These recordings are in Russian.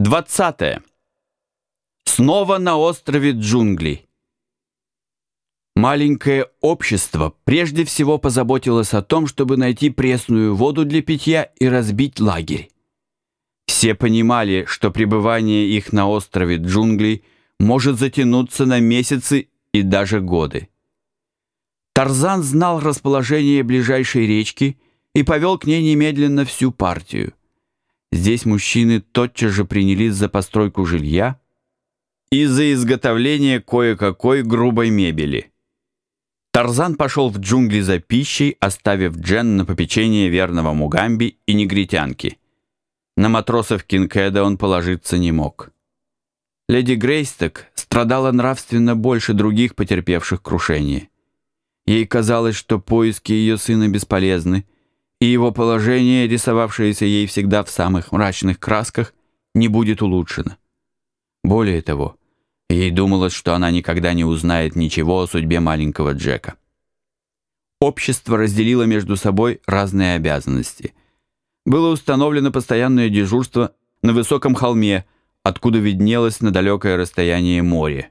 20. Снова на острове джунглей. Маленькое общество прежде всего позаботилось о том, чтобы найти пресную воду для питья и разбить лагерь. Все понимали, что пребывание их на острове джунглей может затянуться на месяцы и даже годы. Тарзан знал расположение ближайшей речки и повел к ней немедленно всю партию. Здесь мужчины тотчас же принялись за постройку жилья и за изготовление кое-какой грубой мебели. Тарзан пошел в джунгли за пищей, оставив Джен на попечение верного Мугамби и негритянки. На матросов Кинкеда он положиться не мог. Леди Грейсток страдала нравственно больше других потерпевших крушение. Ей казалось, что поиски ее сына бесполезны, и его положение, рисовавшееся ей всегда в самых мрачных красках, не будет улучшено. Более того, ей думалось, что она никогда не узнает ничего о судьбе маленького Джека. Общество разделило между собой разные обязанности. Было установлено постоянное дежурство на высоком холме, откуда виднелось на далекое расстояние море.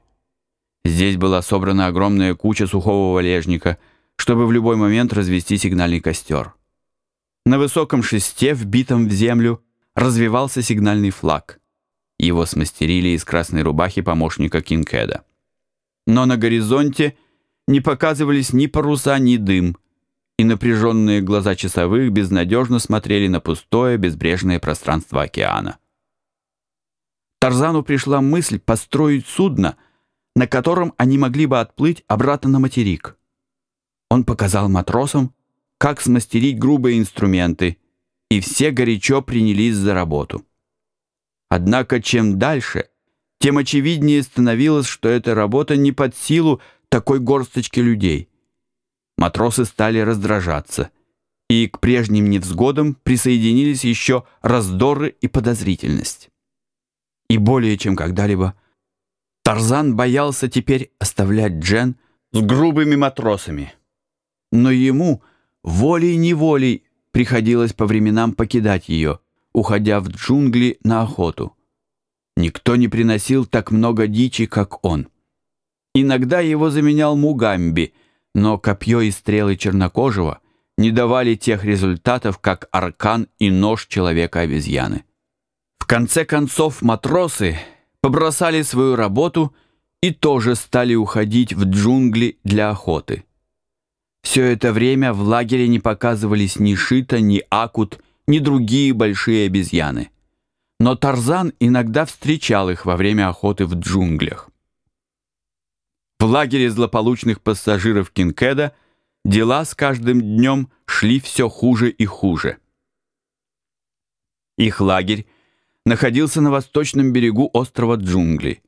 Здесь была собрана огромная куча сухого валежника, чтобы в любой момент развести сигнальный костер. На высоком шесте, вбитом в землю, развивался сигнальный флаг. Его смастерили из красной рубахи помощника Кинкеда. Но на горизонте не показывались ни паруса, ни дым, и напряженные глаза часовых безнадежно смотрели на пустое, безбрежное пространство океана. Тарзану пришла мысль построить судно, на котором они могли бы отплыть обратно на материк. Он показал матросам, как смастерить грубые инструменты, и все горячо принялись за работу. Однако чем дальше, тем очевиднее становилось, что эта работа не под силу такой горсточки людей. Матросы стали раздражаться, и к прежним невзгодам присоединились еще раздоры и подозрительность. И более чем когда-либо Тарзан боялся теперь оставлять Джен с грубыми матросами. Но ему волей-неволей приходилось по временам покидать ее, уходя в джунгли на охоту. Никто не приносил так много дичи, как он. Иногда его заменял Мугамби, но копье и стрелы чернокожего не давали тех результатов, как аркан и нож человека-обезьяны. В конце концов матросы побросали свою работу и тоже стали уходить в джунгли для охоты. Все это время в лагере не показывались ни Шита, ни Акут, ни другие большие обезьяны. Но Тарзан иногда встречал их во время охоты в джунглях. В лагере злополучных пассажиров Кинкеда дела с каждым днем шли все хуже и хуже. Их лагерь находился на восточном берегу острова Джунгли,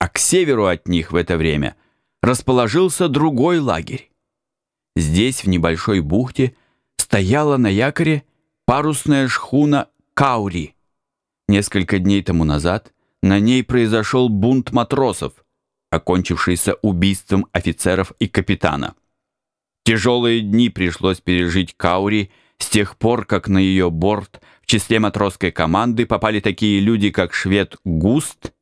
а к северу от них в это время расположился другой лагерь. Здесь, в небольшой бухте, стояла на якоре парусная шхуна «Каури». Несколько дней тому назад на ней произошел бунт матросов, окончившийся убийством офицеров и капитана. Тяжелые дни пришлось пережить Каури с тех пор, как на ее борт в числе матросской команды попали такие люди, как швед Густ,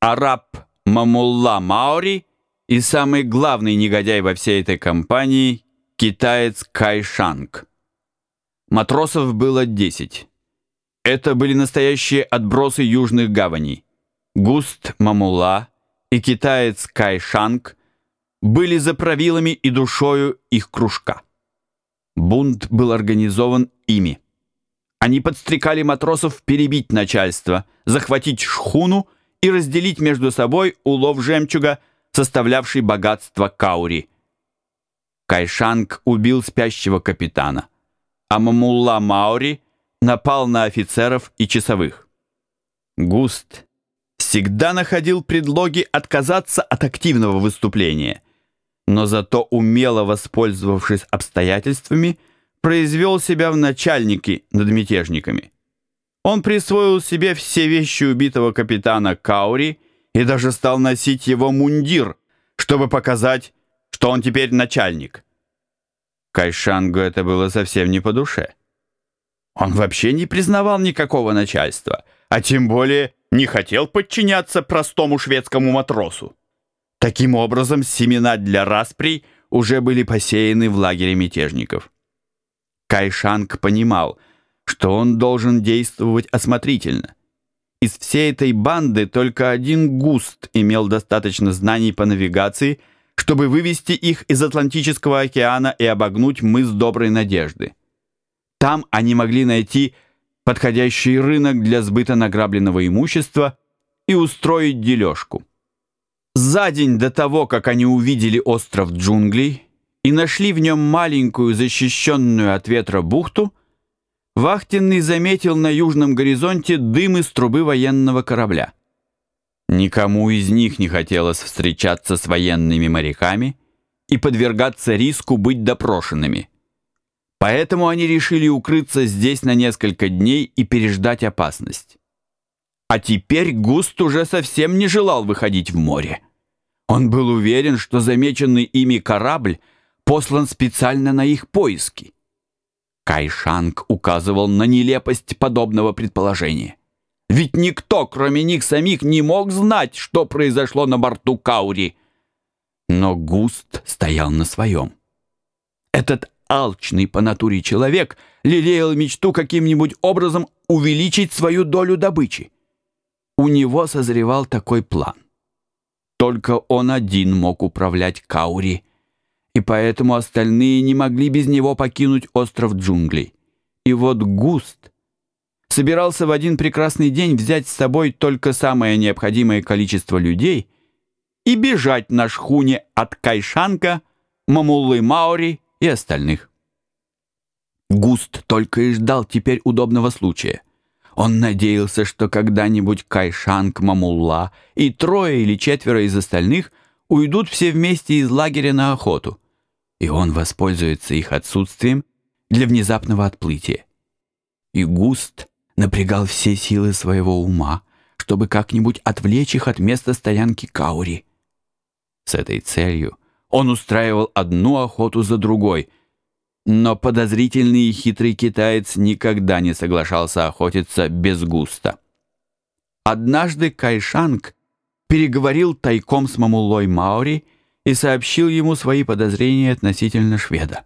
араб Мамулла Маури и самый главный негодяй во всей этой компании китаец Кайшанг. Матросов было 10. Это были настоящие отбросы южных гаваней. Густ Мамула и китаец Кайшанг были за правилами и душою их кружка. Бунт был организован ими. Они подстрекали матросов перебить начальство, захватить шхуну и разделить между собой улов жемчуга, составлявший богатство Каури – Кайшанг убил спящего капитана, а Мамулла Маури напал на офицеров и часовых. Густ всегда находил предлоги отказаться от активного выступления, но зато умело воспользовавшись обстоятельствами, произвел себя в начальники над мятежниками. Он присвоил себе все вещи убитого капитана Каури и даже стал носить его мундир, чтобы показать, что он теперь начальник. Кайшангу это было совсем не по душе. Он вообще не признавал никакого начальства, а тем более не хотел подчиняться простому шведскому матросу. Таким образом, семена для распри уже были посеяны в лагере мятежников. Кайшанг понимал, что он должен действовать осмотрительно. Из всей этой банды только один Густ имел достаточно знаний по навигации, чтобы вывести их из Атлантического океана и обогнуть мыс Доброй Надежды. Там они могли найти подходящий рынок для сбыта награбленного имущества и устроить дележку. За день до того, как они увидели остров джунглей и нашли в нем маленькую защищенную от ветра бухту, Вахтенный заметил на южном горизонте дым из трубы военного корабля. Никому из них не хотелось встречаться с военными моряками и подвергаться риску быть допрошенными. Поэтому они решили укрыться здесь на несколько дней и переждать опасность. А теперь Густ уже совсем не желал выходить в море. Он был уверен, что замеченный ими корабль послан специально на их поиски. Кайшанг указывал на нелепость подобного предположения. Ведь никто, кроме них самих, не мог знать, что произошло на борту Каури. Но Густ стоял на своем. Этот алчный по натуре человек лелеял мечту каким-нибудь образом увеличить свою долю добычи. У него созревал такой план. Только он один мог управлять Каури — и поэтому остальные не могли без него покинуть остров джунглей. И вот Густ собирался в один прекрасный день взять с собой только самое необходимое количество людей и бежать на шхуне от Кайшанка, Мамуллы Маури и остальных. Густ только и ждал теперь удобного случая. Он надеялся, что когда-нибудь Кайшанг, Мамулла и трое или четверо из остальных уйдут все вместе из лагеря на охоту и он воспользуется их отсутствием для внезапного отплытия. И Густ напрягал все силы своего ума, чтобы как-нибудь отвлечь их от места стоянки Каури. С этой целью он устраивал одну охоту за другой, но подозрительный и хитрый китаец никогда не соглашался охотиться без Густа. Однажды Кайшанг переговорил тайком с Мамулой Маори и сообщил ему свои подозрения относительно шведа.